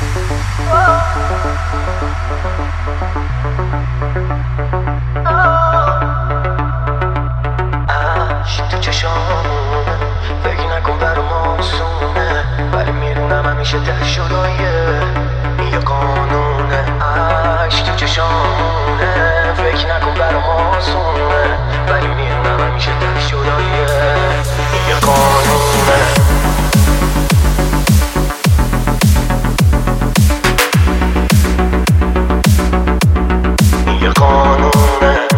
تو چشامونه فکر نکن برام آسونه ولی می‌دونم همیشه ته شدایه قانونه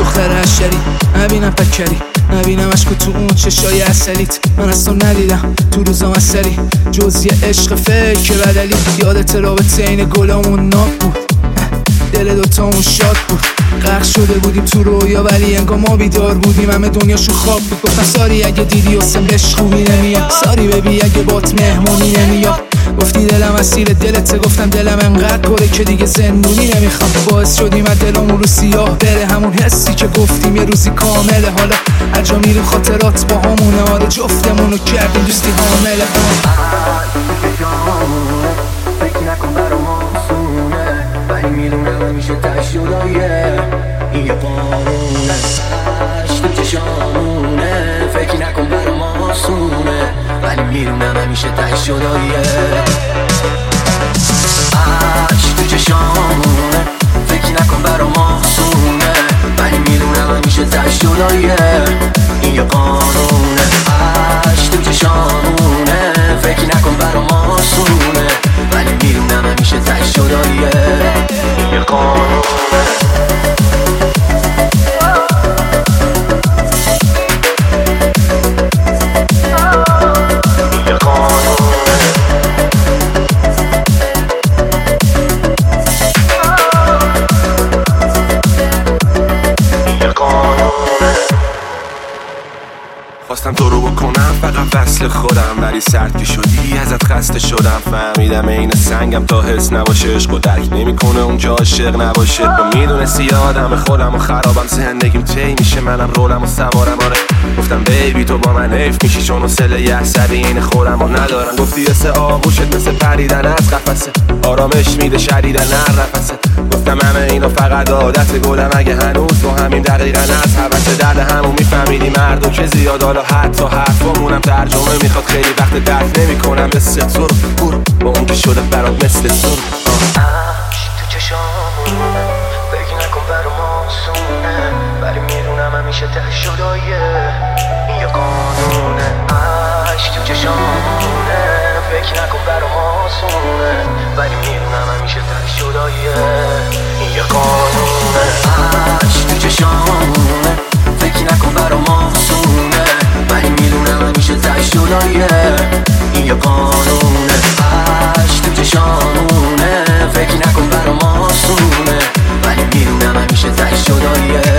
دختر پکری تو چشای اصلیت من تو ندیدم تو روزام اصلی جز یه عشق فکر بدلی. یادت رابطه این گلامون ناب بود دل دوتامون شاد بود. غرق شده بودیم تو رویا ولی انگار ما بیدار بودیم. همه دنیاشو خواب بود. گفتم ساری اگه دیدی حسن بهش خوبی نمیاد. ساری ببی اگه بات مهمونی نمیاد. گفتی دلم اسیر دلت. گفتم دلم انقدر کره که دیگه زندونی نمی‌خوام. باعث شدیم از دلمون رو سیاه بره. همون حسی که گفتیم یه روزی کامله. حالا اجا میریم خاطرات با همونه. آره جفتمونو کردیم دوستی حامله. ته شدایه این یه قانونه عشق تو چشامونه فکر نکن برام آسونه. ولی می‌دونم همیشه ته شدایه عشق تو چشامونه خواستم تو رو بکنم فقط وصل خودم. ولی سرد که شدی ازت خسته شدم. فهمیدم این سنگم تا حس نباشه. عشق و درک نمی‌کنه اونجا عاشق نباشه. تو می‌دونستی آدم خودم و خرابم زندگیم تی میشه. منم رولم و سوارم. آره. گفتم بیبی تو با من حیف میشی. چون حوصله عصبی این خودم و ندارم. گفتی مثل آغوشت مثل پریدن از قفسه. آرامش میده شدیدن نر نفسه گفتم همه اینا فقط عادت گلم. اگه هنوز با همین دقیقا از حوث درد همون میفهمیدی. مردم که زیاد حالا حتی حرفامونم ترجمه می‌خواد. خیلی وقت درک نمی‌کنم. مثل تو رو با اون که شده برات مثل تو تو چشامونه فکر نکن برام آسونه. ولی می‌دونم همیشه ته شدایه این یه قانونه. چشامونه فکر نکن برام